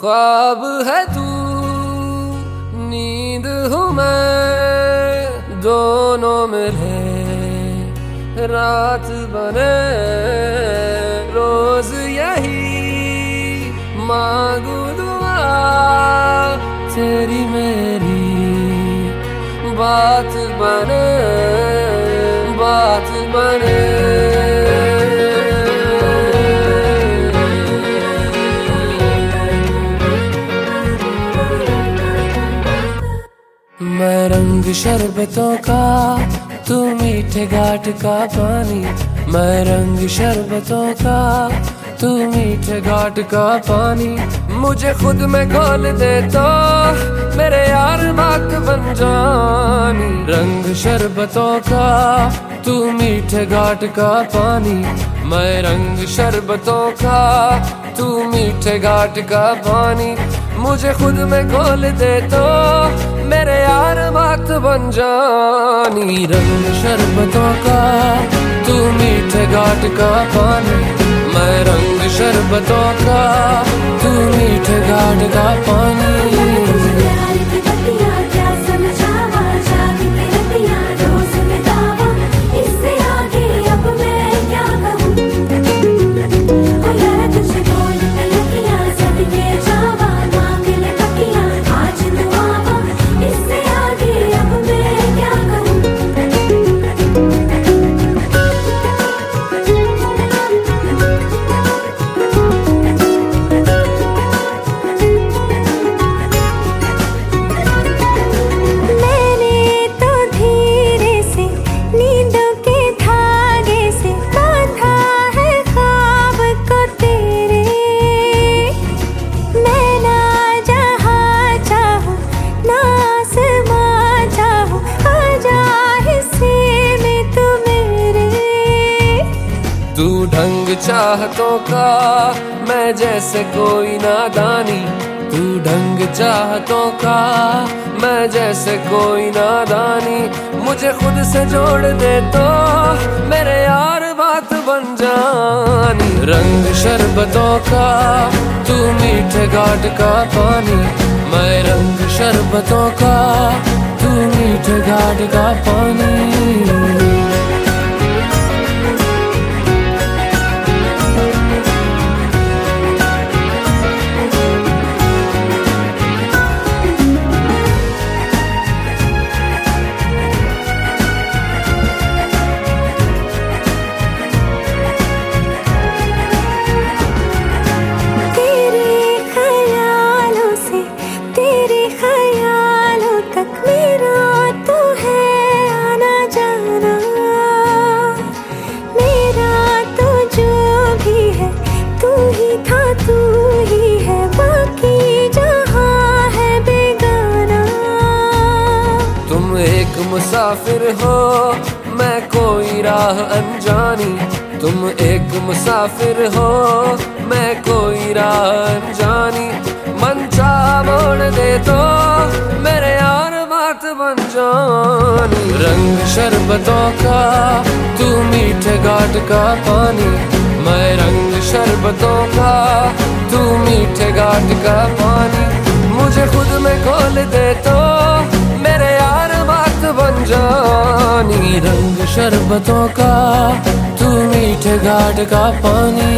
ख्वाब है तू, नींद हूँ मैं, दोनों मिले, रात बने, रोज यही, मांगू दुआ, तेरी मेरी, बात बने। रंग शरबतों का, तू मीठे घाट का पानी। मैं रंग शरबतों का, तू मीठे घाट का पानी। मुझे खुद में खोल दे तो मेरे यार बात बन जानी। रंग शरबतों का, तू मीठे घाट का पानी। मैं रंग शरबतों का, तू मीठे घाट का पानी। मुझे खुद में खोल दे तो मेरे यार बात बन जानी रंग शरबतों का, तू मीठे घाट का पानी। मैं रंग शरबतों का, तू मीठे घाट का पानी। तू ढंग चाहतों का, मैं जैसे कोई नादानी। तू ढंग चाहतों का, मैं जैसे कोई नादानी। मुझे खुद से जोड़ दे तो मेरे यार बात बन जानी। रंग शरबतों का, तू मीठे घाट का पानी। मैं रंग शरबतों का, तू मीठे घाट का पानी। मुसाफिर हो, मैं कोई राह अनजानी। तुम एक मुसाफिर हो, मैं कोई राह अनजानी। मन चाह मोड़ दे तो मेरे यार बात बन जानी। रंग शरबतों का, तू मीठे घाट का पानी। मैं रंग शरबतों का, तू मीठे घाट का पानी। मुझे खुद में खोल दे तो बन जानी रंग शरबतों का तू मीठे घाट का पानी।